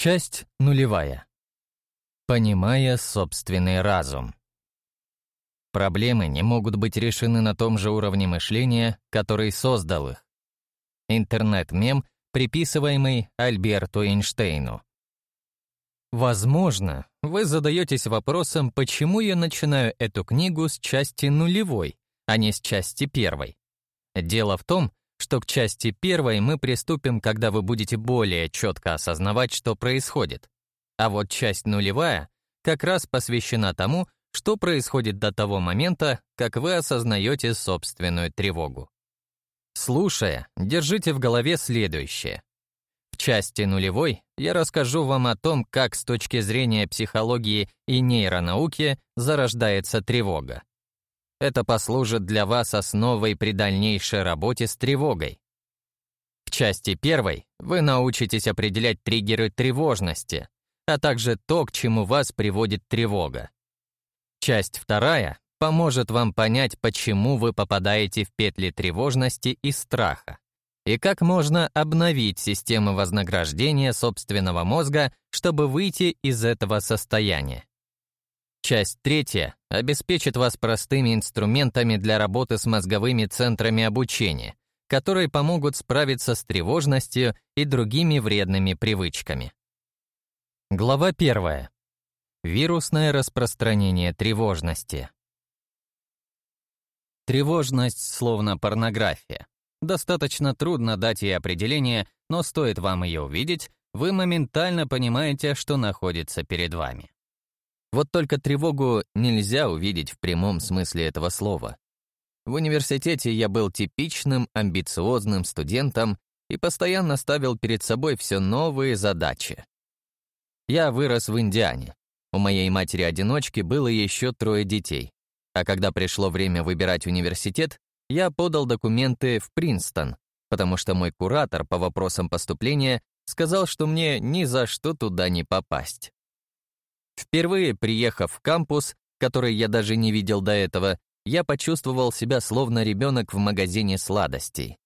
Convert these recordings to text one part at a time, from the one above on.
Часть нулевая. Понимая собственный разум. Проблемы не могут быть решены на том же уровне мышления, который создал их. Интернет-мем, приписываемый Альберту Эйнштейну. Возможно, вы задаетесь вопросом, почему я начинаю эту книгу с части нулевой, а не с части первой. Дело в том, что к части первой мы приступим, когда вы будете более четко осознавать, что происходит. А вот часть нулевая как раз посвящена тому, что происходит до того момента, как вы осознаете собственную тревогу. Слушая, держите в голове следующее. В части нулевой я расскажу вам о том, как с точки зрения психологии и нейронауки зарождается тревога. Это послужит для вас основой при дальнейшей работе с тревогой. В части первой вы научитесь определять триггеры тревожности, а также то, к чему вас приводит тревога. Часть вторая поможет вам понять, почему вы попадаете в петли тревожности и страха, и как можно обновить систему вознаграждения собственного мозга, чтобы выйти из этого состояния. Часть третья обеспечит вас простыми инструментами для работы с мозговыми центрами обучения, которые помогут справиться с тревожностью и другими вредными привычками. Глава первая. Вирусное распространение тревожности. Тревожность словно порнография. Достаточно трудно дать ей определение, но стоит вам ее увидеть, вы моментально понимаете, что находится перед вами. Вот только тревогу нельзя увидеть в прямом смысле этого слова. В университете я был типичным амбициозным студентом и постоянно ставил перед собой все новые задачи. Я вырос в Индиане. У моей матери-одиночки было еще трое детей. А когда пришло время выбирать университет, я подал документы в Принстон, потому что мой куратор по вопросам поступления сказал, что мне ни за что туда не попасть. Впервые приехав в кампус, который я даже не видел до этого, я почувствовал себя словно ребенок в магазине сладостей.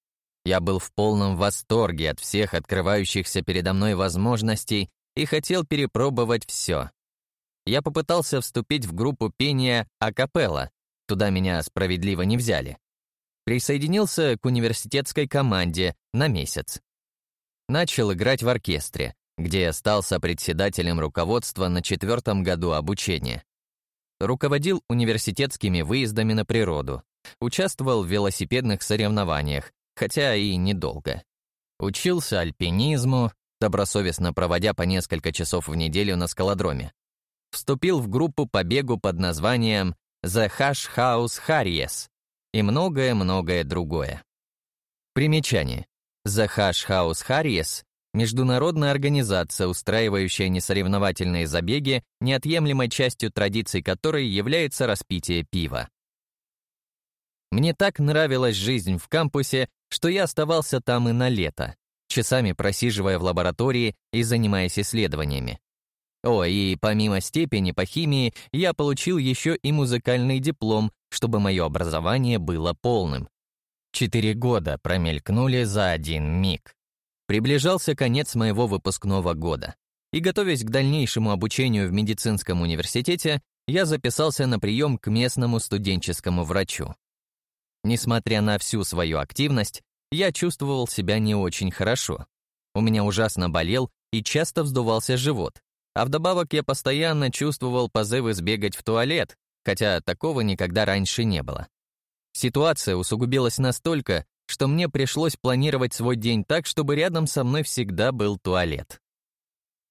Я был в полном восторге от всех открывающихся передо мной возможностей и хотел перепробовать все. Я попытался вступить в группу пения акапелла, туда меня справедливо не взяли. Присоединился к университетской команде на месяц. Начал играть в оркестре, где я стал сопредседателем руководства на четвертом году обучения. Руководил университетскими выездами на природу, участвовал в велосипедных соревнованиях, хотя и недолго. Учился альпинизму, добросовестно проводя по несколько часов в неделю на скалодроме. Вступил в группу по бегу под названием The Hash House Harries и многое-многое другое. Примечание. The Hash House Harries Международная организация, устраивающая несоревновательные забеги, неотъемлемой частью традиций которой является распитие пива. Мне так нравилась жизнь в кампусе, что я оставался там и на лето, часами просиживая в лаборатории и занимаясь исследованиями. О, и помимо степени по химии, я получил еще и музыкальный диплом, чтобы мое образование было полным. Четыре года промелькнули за один миг. Приближался конец моего выпускного года, и, готовясь к дальнейшему обучению в медицинском университете, я записался на прием к местному студенческому врачу. Несмотря на всю свою активность, я чувствовал себя не очень хорошо. У меня ужасно болел и часто вздувался живот, а вдобавок я постоянно чувствовал позывы сбегать в туалет, хотя такого никогда раньше не было. Ситуация усугубилась настолько, что мне пришлось планировать свой день так, чтобы рядом со мной всегда был туалет.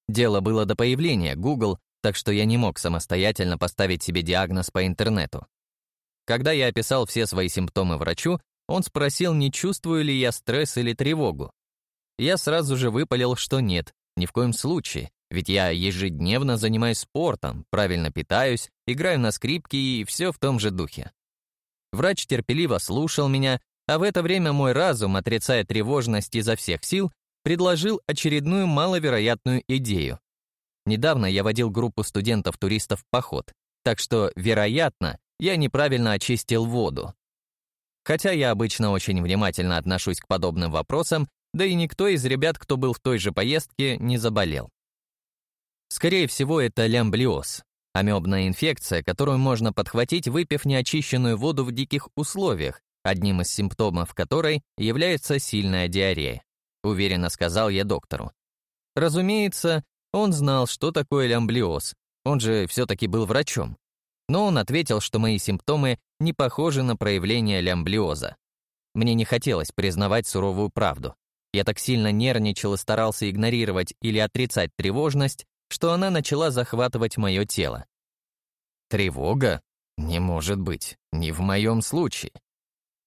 Дело было до появления Google, так что я не мог самостоятельно поставить себе диагноз по интернету. Когда я описал все свои симптомы врачу, он спросил, не чувствую ли я стресс или тревогу. Я сразу же выпалил, что нет, ни в коем случае, ведь я ежедневно занимаюсь спортом, правильно питаюсь, играю на скрипке и все в том же духе. Врач терпеливо слушал меня, а в это время мой разум, отрицая тревожность изо всех сил, предложил очередную маловероятную идею. Недавно я водил группу студентов-туристов в поход, так что, вероятно, я неправильно очистил воду. Хотя я обычно очень внимательно отношусь к подобным вопросам, да и никто из ребят, кто был в той же поездке, не заболел. Скорее всего, это лямблиоз, амебная инфекция, которую можно подхватить, выпив неочищенную воду в диких условиях, одним из симптомов которой является сильная диарея, уверенно сказал я доктору. Разумеется, он знал, что такое лямблиоз, он же все-таки был врачом. Но он ответил, что мои симптомы не похожи на проявление лямблиоза. Мне не хотелось признавать суровую правду. Я так сильно нервничал и старался игнорировать или отрицать тревожность, что она начала захватывать мое тело. Тревога? Не может быть, не в моем случае.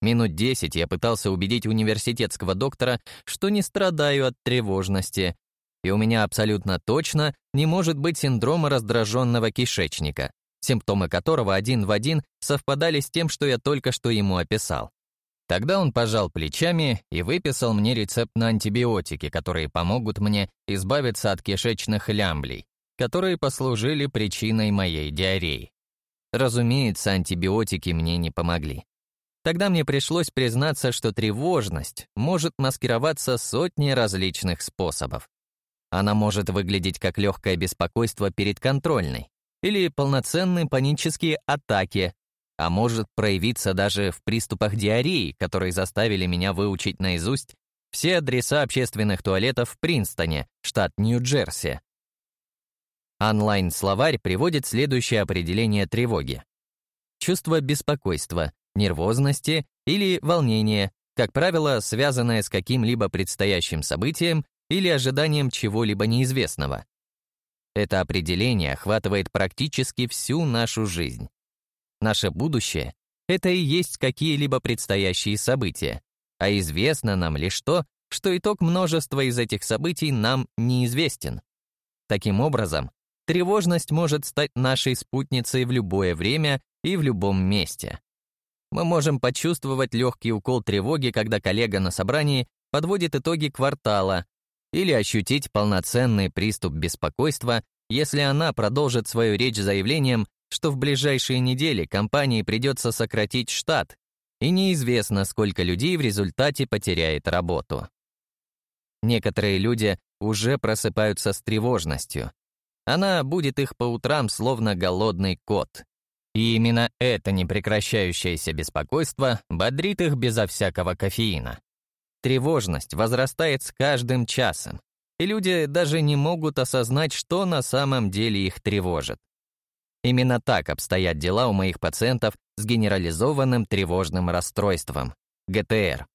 Минут десять я пытался убедить университетского доктора, что не страдаю от тревожности, и у меня абсолютно точно не может быть синдрома раздраженного кишечника, симптомы которого один в один совпадали с тем, что я только что ему описал. Тогда он пожал плечами и выписал мне рецепт на антибиотики, которые помогут мне избавиться от кишечных лямблей, которые послужили причиной моей диареи. Разумеется, антибиотики мне не помогли. Тогда мне пришлось признаться, что тревожность может маскироваться сотней различных способов. Она может выглядеть как легкое беспокойство перед контрольной или полноценные панические атаки, а может проявиться даже в приступах диареи, которые заставили меня выучить наизусть все адреса общественных туалетов в Принстоне, штат Нью-Джерси. Онлайн-словарь приводит следующее определение тревоги. Чувство беспокойства, нервозности или волнения, как правило, связанное с каким-либо предстоящим событием или ожиданием чего-либо неизвестного. Это определение охватывает практически всю нашу жизнь. Наше будущее — это и есть какие-либо предстоящие события, а известно нам лишь то, что итог множества из этих событий нам неизвестен. Таким образом, тревожность может стать нашей спутницей в любое время и в любом месте. Мы можем почувствовать легкий укол тревоги, когда коллега на собрании подводит итоги квартала, или ощутить полноценный приступ беспокойства, если она продолжит свою речь заявлением что в ближайшие недели компании придется сократить штат, и неизвестно, сколько людей в результате потеряет работу. Некоторые люди уже просыпаются с тревожностью. Она будет их по утрам, словно голодный кот. И именно это непрекращающееся беспокойство бодрит их безо всякого кофеина. Тревожность возрастает с каждым часом, и люди даже не могут осознать, что на самом деле их тревожит. Именно так обстоят дела у моих пациентов с генерализованным тревожным расстройством, ГТР.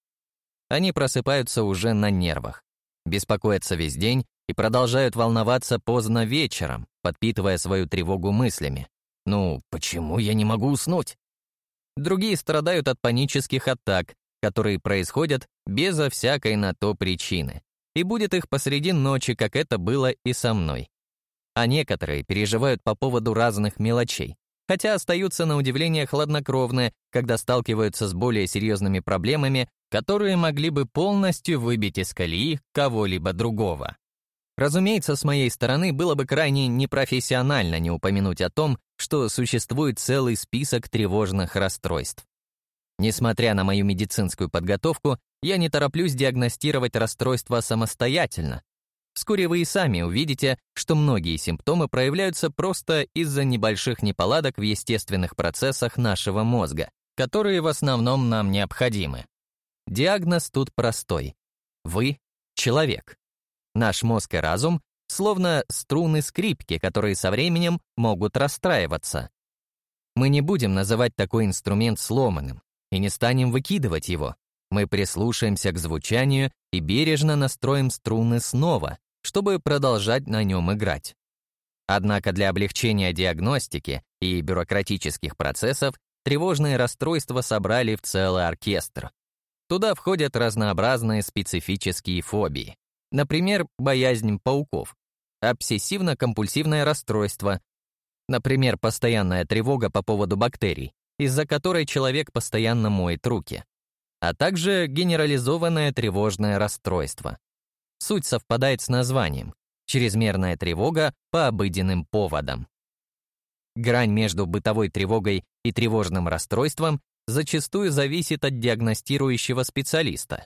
Они просыпаются уже на нервах, беспокоятся весь день и продолжают волноваться поздно вечером, подпитывая свою тревогу мыслями. «Ну, почему я не могу уснуть?» Другие страдают от панических атак, которые происходят безо всякой на то причины. И будет их посреди ночи, как это было и со мной а некоторые переживают по поводу разных мелочей, хотя остаются на удивление хладнокровны, когда сталкиваются с более серьезными проблемами, которые могли бы полностью выбить из колеи кого-либо другого. Разумеется, с моей стороны было бы крайне непрофессионально не упомянуть о том, что существует целый список тревожных расстройств. Несмотря на мою медицинскую подготовку, я не тороплюсь диагностировать расстройство самостоятельно, Вскоре вы и сами увидите, что многие симптомы проявляются просто из-за небольших неполадок в естественных процессах нашего мозга, которые в основном нам необходимы. Диагноз тут простой. Вы — человек. Наш мозг и разум — словно струны скрипки, которые со временем могут расстраиваться. Мы не будем называть такой инструмент сломанным и не станем выкидывать его, мы прислушаемся к звучанию и бережно настроим струны снова, чтобы продолжать на нем играть. Однако для облегчения диагностики и бюрократических процессов тревожные расстройства собрали в целый оркестр. Туда входят разнообразные специфические фобии. Например, боязнь пауков, обсессивно-компульсивное расстройство, например, постоянная тревога по поводу бактерий, из-за которой человек постоянно моет руки, а также генерализованное тревожное расстройство. Суть совпадает с названием — чрезмерная тревога по обыденным поводам. Грань между бытовой тревогой и тревожным расстройством зачастую зависит от диагностирующего специалиста.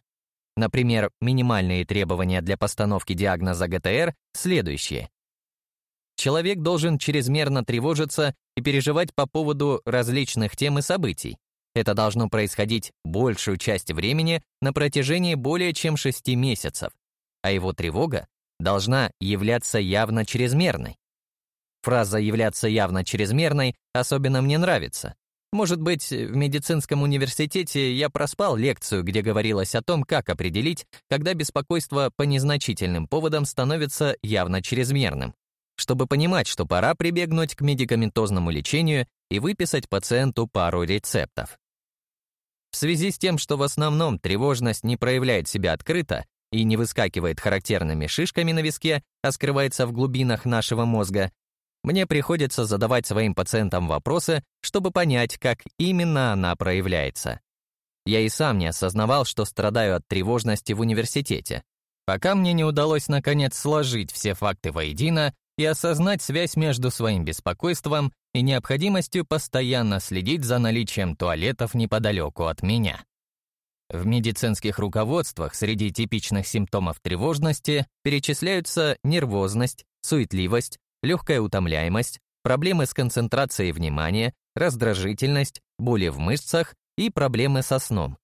Например, минимальные требования для постановки диагноза ГТР следующие. человек должен чрезмерно тревожиться и переживать по поводу различных тем и событий. Это должно происходить большую часть времени на протяжении более чем 6 месяцев, а его тревога должна являться явно чрезмерной. Фраза «являться явно чрезмерной» особенно мне нравится. Может быть, в медицинском университете я проспал лекцию, где говорилось о том, как определить, когда беспокойство по незначительным поводам становится явно чрезмерным, чтобы понимать, что пора прибегнуть к медикаментозному лечению и выписать пациенту пару рецептов. В связи с тем, что в основном тревожность не проявляет себя открыто и не выскакивает характерными шишками на виске, а скрывается в глубинах нашего мозга, мне приходится задавать своим пациентам вопросы, чтобы понять, как именно она проявляется. Я и сам не осознавал, что страдаю от тревожности в университете, пока мне не удалось наконец сложить все факты воедино и осознать связь между своим беспокойством и необходимостью постоянно следить за наличием туалетов неподалеку от меня. В медицинских руководствах среди типичных симптомов тревожности перечисляются нервозность, суетливость, легкая утомляемость, проблемы с концентрацией внимания, раздражительность, боли в мышцах и проблемы со сном.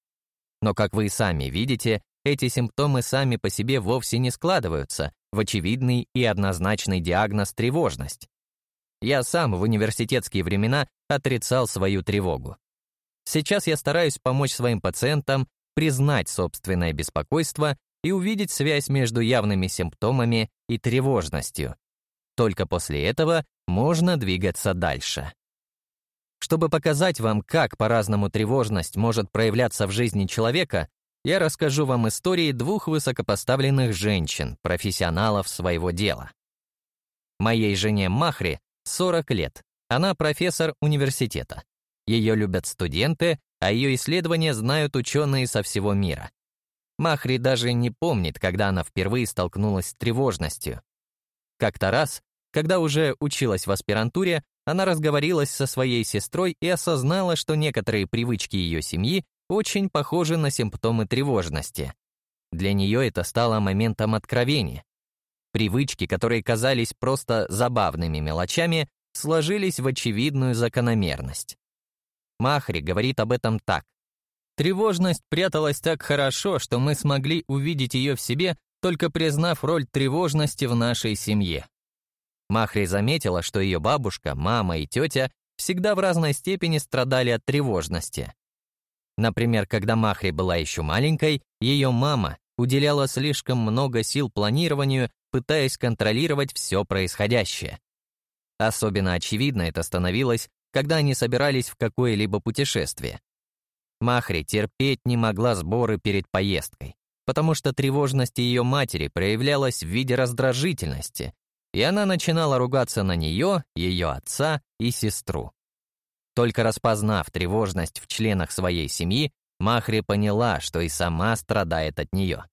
Но, как вы и сами видите, эти симптомы сами по себе вовсе не складываются в очевидный и однозначный диагноз тревожность. Я сам в университетские времена отрицал свою тревогу. Сейчас я стараюсь помочь своим пациентам признать собственное беспокойство и увидеть связь между явными симптомами и тревожностью, только после этого можно двигаться дальше. Чтобы показать вам, как по-разному тревожность может проявляться в жизни человека, я расскажу вам истории двух высокопоставленных женщин, профессионалов своего дела. Моей жене Махре 40 лет. Она профессор университета. Ее любят студенты, а ее исследования знают ученые со всего мира. Махри даже не помнит, когда она впервые столкнулась с тревожностью. Как-то раз когда уже училась в аспирантуре, она разговорилась со своей сестрой и осознала, что некоторые привычки ее семьи очень похожи на симптомы тревожности. Для нее это стало моментом откровения. Привычки, которые казались просто забавными мелочами, сложились в очевидную закономерность. Махри говорит об этом так. Тревожность пряталась так хорошо, что мы смогли увидеть ее в себе, только признав роль тревожности в нашей семье. Махри заметила, что ее бабушка, мама и тетя всегда в разной степени страдали от тревожности. Например, когда Махри была еще маленькой, ее мама уделяла слишком много сил планированию, пытаясь контролировать все происходящее. Особенно очевидно это становилось, когда они собирались в какое-либо путешествие. Махри терпеть не могла сборы перед поездкой, потому что тревожность ее матери проявлялась в виде раздражительности, и она начинала ругаться на нее, ее отца и сестру. Только распознав тревожность в членах своей семьи, Махри поняла, что и сама страдает от нее.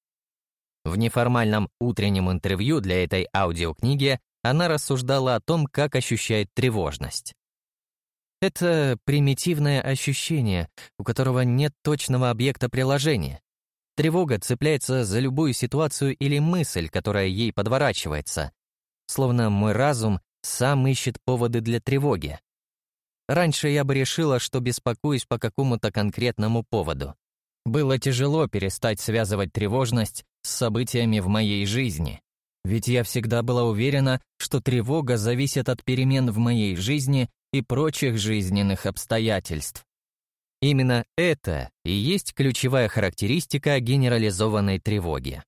В неформальном утреннем интервью для этой аудиокниги она рассуждала о том, как ощущает тревожность. Это примитивное ощущение, у которого нет точного объекта приложения. Тревога цепляется за любую ситуацию или мысль, которая ей подворачивается, словно мой разум сам ищет поводы для тревоги. Раньше я бы решила, что беспокоюсь по какому-то конкретному поводу. Было тяжело перестать связывать тревожность с событиями в моей жизни. Ведь я всегда была уверена, что тревога зависит от перемен в моей жизни и прочих жизненных обстоятельств. Именно это и есть ключевая характеристика генерализованной тревоги.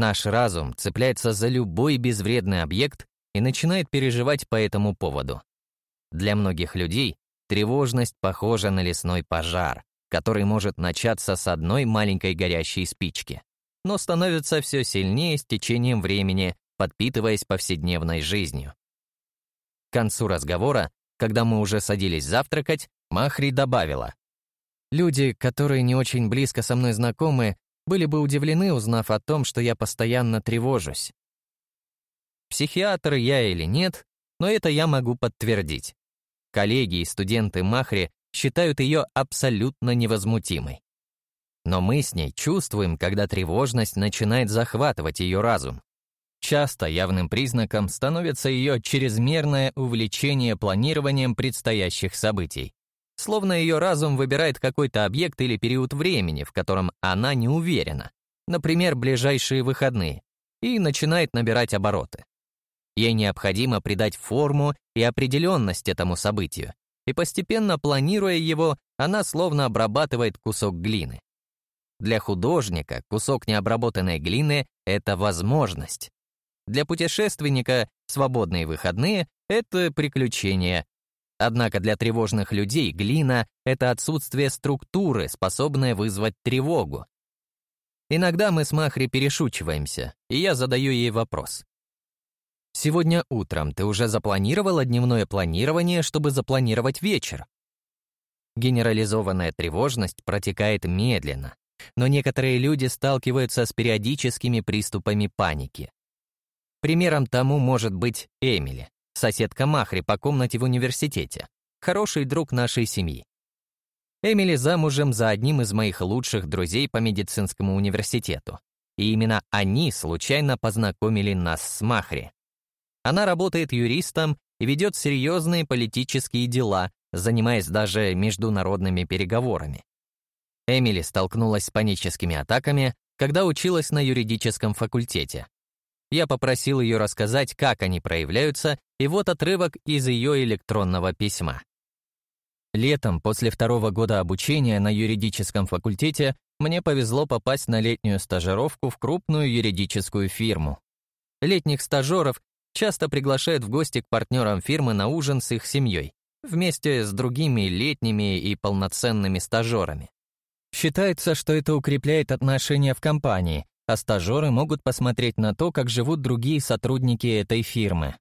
Наш разум цепляется за любой безвредный объект и начинает переживать по этому поводу. Для многих людей тревожность похожа на лесной пожар, который может начаться с одной маленькой горящей спички, но становится все сильнее с течением времени, подпитываясь повседневной жизнью. К концу разговора, когда мы уже садились завтракать, Махри добавила. «Люди, которые не очень близко со мной знакомы, были бы удивлены, узнав о том, что я постоянно тревожусь. Психиатр я или нет, но это я могу подтвердить. Коллеги и студенты Махри считают ее абсолютно невозмутимой. Но мы с ней чувствуем, когда тревожность начинает захватывать ее разум. Часто явным признаком становится ее чрезмерное увлечение планированием предстоящих событий. Словно ее разум выбирает какой-то объект или период времени, в котором она не уверена, например, ближайшие выходные, и начинает набирать обороты. Ей необходимо придать форму и определенность этому событию, и постепенно планируя его, она словно обрабатывает кусок глины. Для художника кусок необработанной глины — это возможность. Для путешественника свободные выходные — это приключения. Однако для тревожных людей глина — это отсутствие структуры, способное вызвать тревогу. Иногда мы с Махри перешучиваемся, и я задаю ей вопрос. «Сегодня утром ты уже запланировала дневное планирование, чтобы запланировать вечер?» Генерализованная тревожность протекает медленно, но некоторые люди сталкиваются с периодическими приступами паники. Примером тому может быть Эмили, соседка Махри по комнате в университете, хороший друг нашей семьи. Эмили замужем за одним из моих лучших друзей по медицинскому университету. И именно они случайно познакомили нас с Махри. Она работает юристом и ведет серьезные политические дела, занимаясь даже международными переговорами. Эмили столкнулась с паническими атаками, когда училась на юридическом факультете. Я попросил ее рассказать, как они проявляются, и вот отрывок из ее электронного письма. Летом, после второго года обучения на юридическом факультете, мне повезло попасть на летнюю стажировку в крупную юридическую фирму. Летних стажеров часто приглашают в гости к партнерам фирмы на ужин с их семьей, вместе с другими летними и полноценными стажерами. Считается, что это укрепляет отношения в компании, а стажеры могут посмотреть на то, как живут другие сотрудники этой фирмы.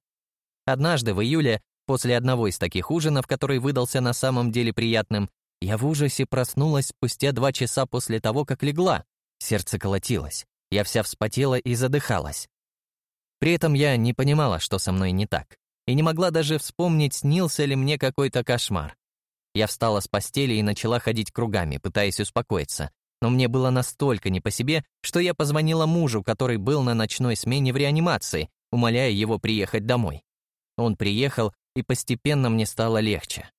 Однажды в июле, после одного из таких ужинов, который выдался на самом деле приятным, я в ужасе проснулась спустя два часа после того, как легла. Сердце колотилось, я вся вспотела и задыхалась. При этом я не понимала, что со мной не так, и не могла даже вспомнить, снился ли мне какой-то кошмар. Я встала с постели и начала ходить кругами, пытаясь успокоиться. Но мне было настолько не по себе, что я позвонила мужу, который был на ночной смене в реанимации, умоляя его приехать домой. Он приехал, и постепенно мне стало легче.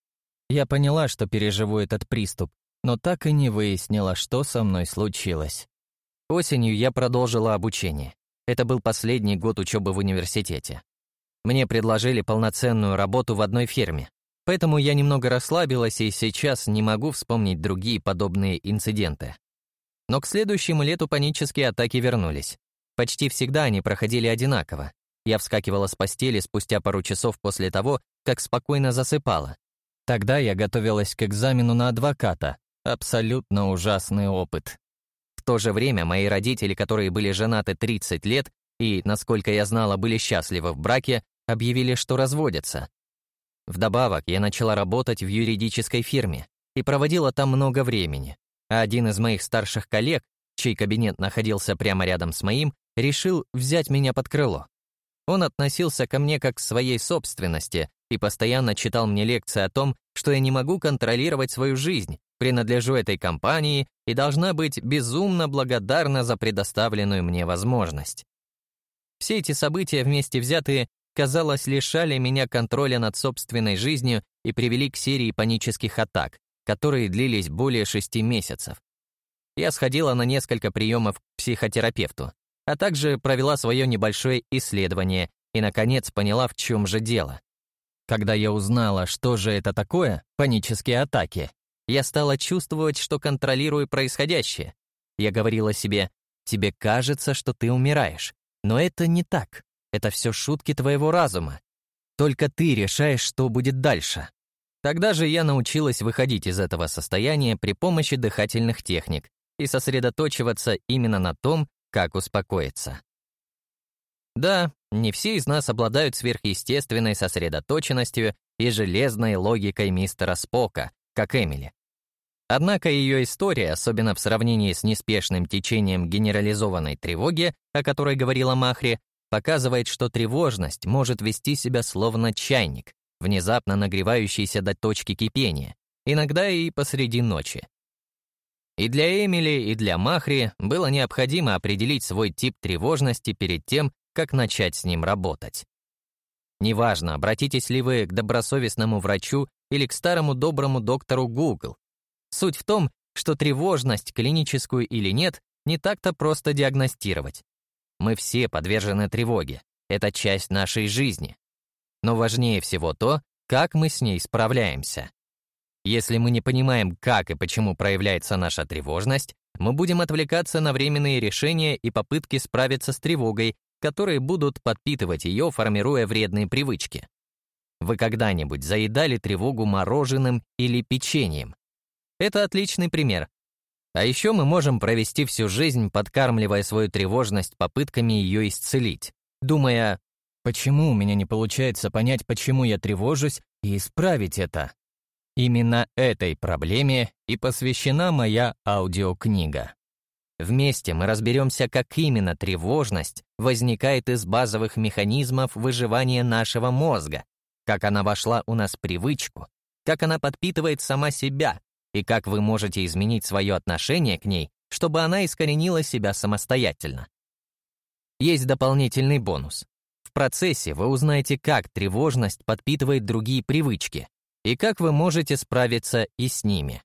Я поняла, что переживу этот приступ, но так и не выяснила, что со мной случилось. Осенью я продолжила обучение. Это был последний год учебы в университете. Мне предложили полноценную работу в одной фирме, Поэтому я немного расслабилась и сейчас не могу вспомнить другие подобные инциденты. Но к следующему лету панические атаки вернулись. Почти всегда они проходили одинаково. Я вскакивала с постели спустя пару часов после того, как спокойно засыпала. Тогда я готовилась к экзамену на адвоката. Абсолютно ужасный опыт. В то же время мои родители, которые были женаты 30 лет и, насколько я знала, были счастливы в браке, объявили, что разводятся. Вдобавок, я начала работать в юридической фирме и проводила там много времени. А один из моих старших коллег, чей кабинет находился прямо рядом с моим, решил взять меня под крыло. Он относился ко мне как к своей собственности и постоянно читал мне лекции о том, что я не могу контролировать свою жизнь, принадлежу этой компании и должна быть безумно благодарна за предоставленную мне возможность. Все эти события вместе взятые казалось, лишали меня контроля над собственной жизнью и привели к серии панических атак, которые длились более шести месяцев. Я сходила на несколько приемов к психотерапевту, а также провела свое небольшое исследование и, наконец, поняла, в чем же дело. Когда я узнала, что же это такое, панические атаки, я стала чувствовать, что контролирую происходящее. Я говорила себе, тебе кажется, что ты умираешь, но это не так. Это все шутки твоего разума. Только ты решаешь, что будет дальше. Тогда же я научилась выходить из этого состояния при помощи дыхательных техник и сосредоточиваться именно на том, как успокоиться. Да, не все из нас обладают сверхъестественной сосредоточенностью и железной логикой мистера Спока, как Эмили. Однако ее история, особенно в сравнении с неспешным течением генерализованной тревоги, о которой говорила Махри, показывает, что тревожность может вести себя словно чайник, внезапно нагревающийся до точки кипения, иногда и посреди ночи. И для Эмили, и для Махри было необходимо определить свой тип тревожности перед тем, как начать с ним работать. Неважно, обратитесь ли вы к добросовестному врачу или к старому доброму доктору Google. Суть в том, что тревожность, клиническую или нет, не так-то просто диагностировать. Мы все подвержены тревоге. Это часть нашей жизни. Но важнее всего то, как мы с ней справляемся. Если мы не понимаем, как и почему проявляется наша тревожность, мы будем отвлекаться на временные решения и попытки справиться с тревогой, которые будут подпитывать ее, формируя вредные привычки. Вы когда-нибудь заедали тревогу мороженым или печеньем? Это отличный пример. А еще мы можем провести всю жизнь, подкармливая свою тревожность попытками ее исцелить, думая, почему у меня не получается понять, почему я тревожусь, и исправить это. Именно этой проблеме и посвящена моя аудиокнига. Вместе мы разберемся, как именно тревожность возникает из базовых механизмов выживания нашего мозга, как она вошла у нас в привычку, как она подпитывает сама себя и как вы можете изменить свое отношение к ней, чтобы она искоренила себя самостоятельно. Есть дополнительный бонус. В процессе вы узнаете, как тревожность подпитывает другие привычки и как вы можете справиться и с ними.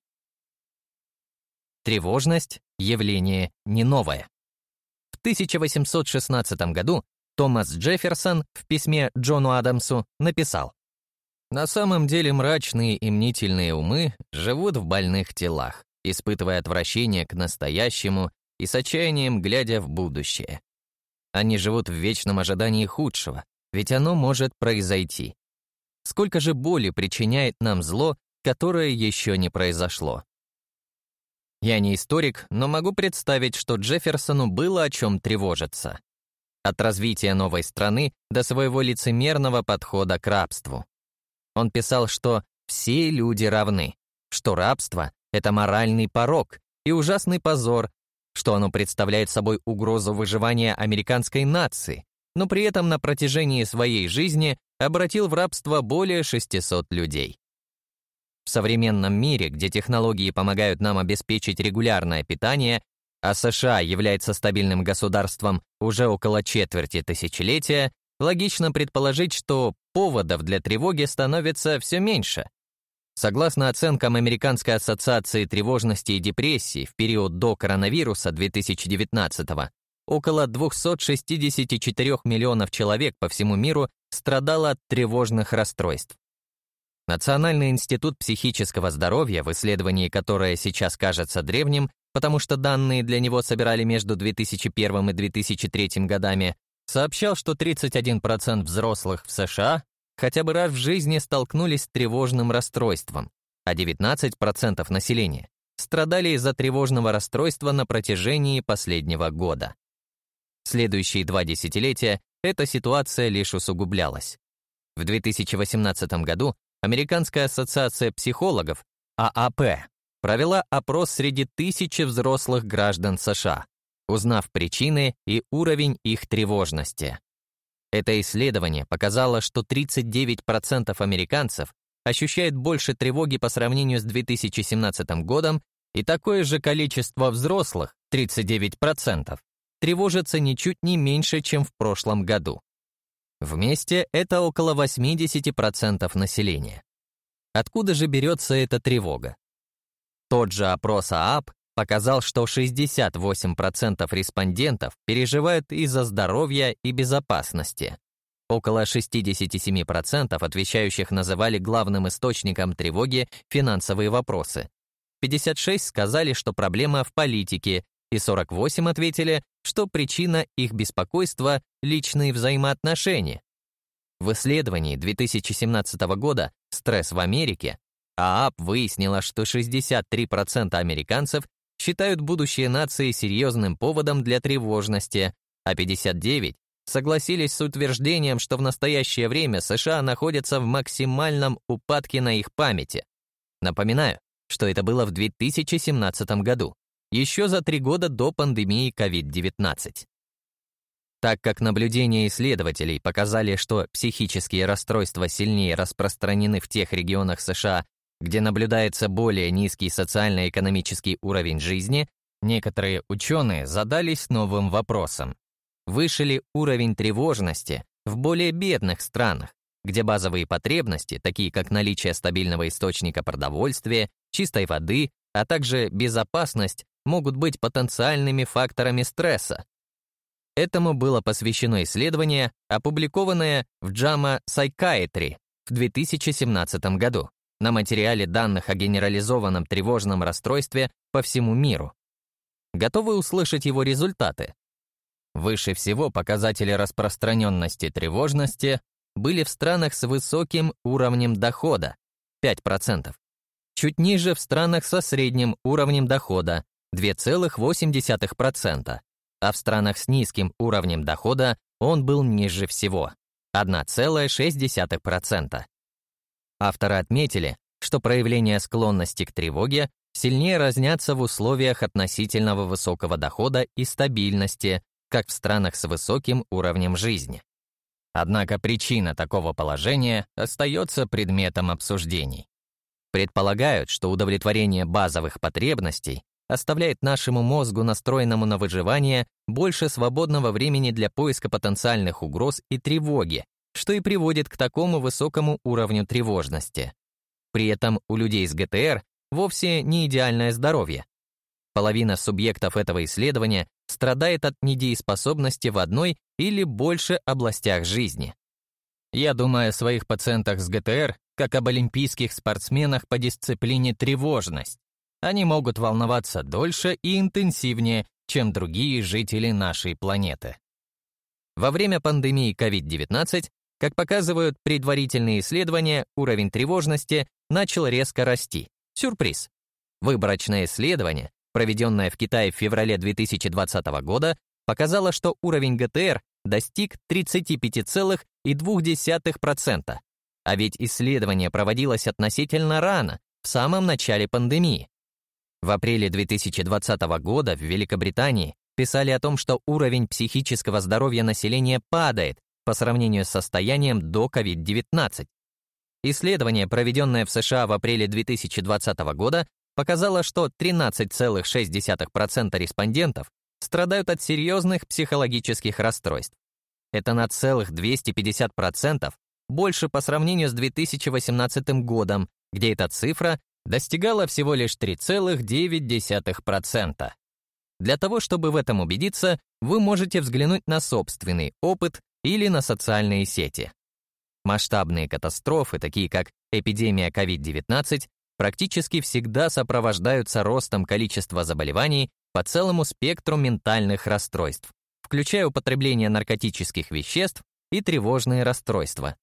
Тревожность — явление не новое. В 1816 году Томас Джефферсон в письме Джону Адамсу написал «На самом деле мрачные и мнительные умы живут в больных телах, испытывая отвращение к настоящему и с отчаянием глядя в будущее. Они живут в вечном ожидании худшего, ведь оно может произойти. Сколько же боли причиняет нам зло, которое еще не произошло. Я не историк, но могу представить, что Джефферсону было о чем тревожиться. От развития новой страны до своего лицемерного подхода к рабству. Он писал, что все люди равны, что рабство — это моральный порог и ужасный позор, что оно представляет собой угрозу выживания американской нации, но при этом на протяжении своей жизни обратил в рабство более 600 людей. В современном мире, где технологии помогают нам обеспечить регулярное питание, а США является стабильным государством уже около четверти тысячелетия, логично предположить, что поводов для тревоги становится все меньше. Согласно оценкам Американской ассоциации тревожности и депрессии в период до коронавируса 2019 около 264 миллионов человек по всему миру страдало от тревожных расстройств. Национальный институт психического здоровья, в исследовании которое сейчас кажется древним, потому что данные для него собирали между 2001 и 2003 годами, сообщал, что 31% взрослых в США хотя бы раз в жизни столкнулись с тревожным расстройством, а 19% населения страдали из-за тревожного расстройства на протяжении последнего года. Следующие два десятилетия эта ситуация лишь усугублялась. В 2018 году Американская ассоциация психологов, ААП, провела опрос среди тысячи взрослых граждан США, узнав причины и уровень их тревожности. Это исследование показало, что 39% американцев ощущают больше тревоги по сравнению с 2017 годом, и такое же количество взрослых, 39%, тревожится ничуть не меньше, чем в прошлом году. Вместе это около 80% населения. Откуда же берется эта тревога? Тот же опрос ААП показал, что 68% респондентов переживают из-за здоровья и безопасности. Около 67% отвечающих называли главным источником тревоги финансовые вопросы. 56 сказали, что проблема в политике, и 48 ответили, что причина их беспокойства — личные взаимоотношения. В исследовании 2017 года «Стресс в Америке» ААП выяснила, что 63% американцев считают будущее нации серьезным поводом для тревожности, а 59% согласились с утверждением, что в настоящее время США находятся в максимальном упадке на их памяти. Напоминаю, что это было в 2017 году еще за три года до пандемии COVID-19. Так как наблюдения исследователей показали, что психические расстройства сильнее распространены в тех регионах США, где наблюдается более низкий социально-экономический уровень жизни, некоторые ученые задались новым вопросом. выше ли уровень тревожности в более бедных странах, где базовые потребности, такие как наличие стабильного источника продовольствия, чистой воды, а также безопасность, могут быть потенциальными факторами стресса. Этому было посвящено исследование, опубликованное в JAMA Psychiatry в 2017 году на материале данных о генерализованном тревожном расстройстве по всему миру. Готовы услышать его результаты? Выше всего показатели распространенности тревожности были в странах с высоким уровнем дохода — 5%. Чуть ниже в странах со средним уровнем дохода — 2,8%, а в странах с низким уровнем дохода он был ниже всего — 1,6%. Авторы отметили, что проявления склонности к тревоге сильнее разнятся в условиях относительного высокого дохода и стабильности, как в странах с высоким уровнем жизни. Однако причина такого положения остается предметом обсуждений. Предполагают, что удовлетворение базовых потребностей оставляет нашему мозгу, настроенному на выживание, больше свободного времени для поиска потенциальных угроз и тревоги, что и приводит к такому высокому уровню тревожности. При этом у людей с ГТР вовсе не идеальное здоровье. Половина субъектов этого исследования страдает от недееспособности в одной или больше областях жизни. Я думаю о своих пациентах с ГТР как об олимпийских спортсменах по дисциплине тревожность. Они могут волноваться дольше и интенсивнее, чем другие жители нашей планеты. Во время пандемии COVID-19, как показывают предварительные исследования, уровень тревожности начал резко расти. Сюрприз. Выборочное исследование, проведенное в Китае в феврале 2020 года, показало, что уровень ГТР достиг 35,2%. А ведь исследование проводилось относительно рано, в самом начале пандемии. В апреле 2020 года в Великобритании писали о том, что уровень психического здоровья населения падает по сравнению с состоянием до COVID-19. Исследование, проведенное в США в апреле 2020 года, показало, что 13,6% респондентов страдают от серьезных психологических расстройств. Это на целых 250% больше по сравнению с 2018 годом, где эта цифра достигала всего лишь 3,9%. Для того, чтобы в этом убедиться, вы можете взглянуть на собственный опыт или на социальные сети. Масштабные катастрофы, такие как эпидемия COVID-19, практически всегда сопровождаются ростом количества заболеваний по целому спектру ментальных расстройств, включая употребление наркотических веществ и тревожные расстройства.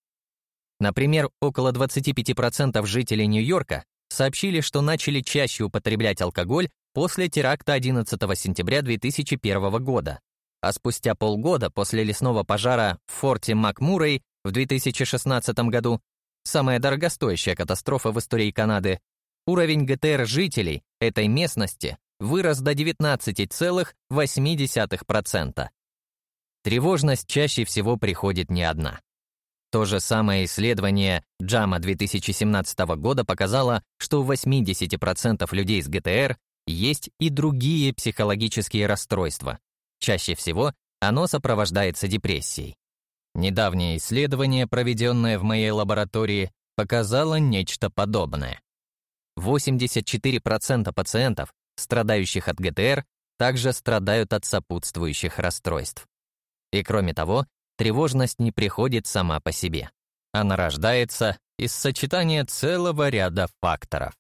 Например, около 25% жителей Нью-Йорка сообщили, что начали чаще употреблять алкоголь после теракта 11 сентября 2001 года, а спустя полгода после лесного пожара в форте Макмурей в 2016 году самая дорогостоящая катастрофа в истории Канады, уровень ГТР жителей этой местности вырос до 19,8%. Тревожность чаще всего приходит не одна. То же самое исследование JAMA 2017 года показало, что у 80% людей с ГТР есть и другие психологические расстройства. Чаще всего оно сопровождается депрессией. Недавнее исследование, проведенное в моей лаборатории, показало нечто подобное. 84% пациентов, страдающих от ГТР, также страдают от сопутствующих расстройств. И кроме того, тревожность не приходит сама по себе. Она рождается из сочетания целого ряда факторов.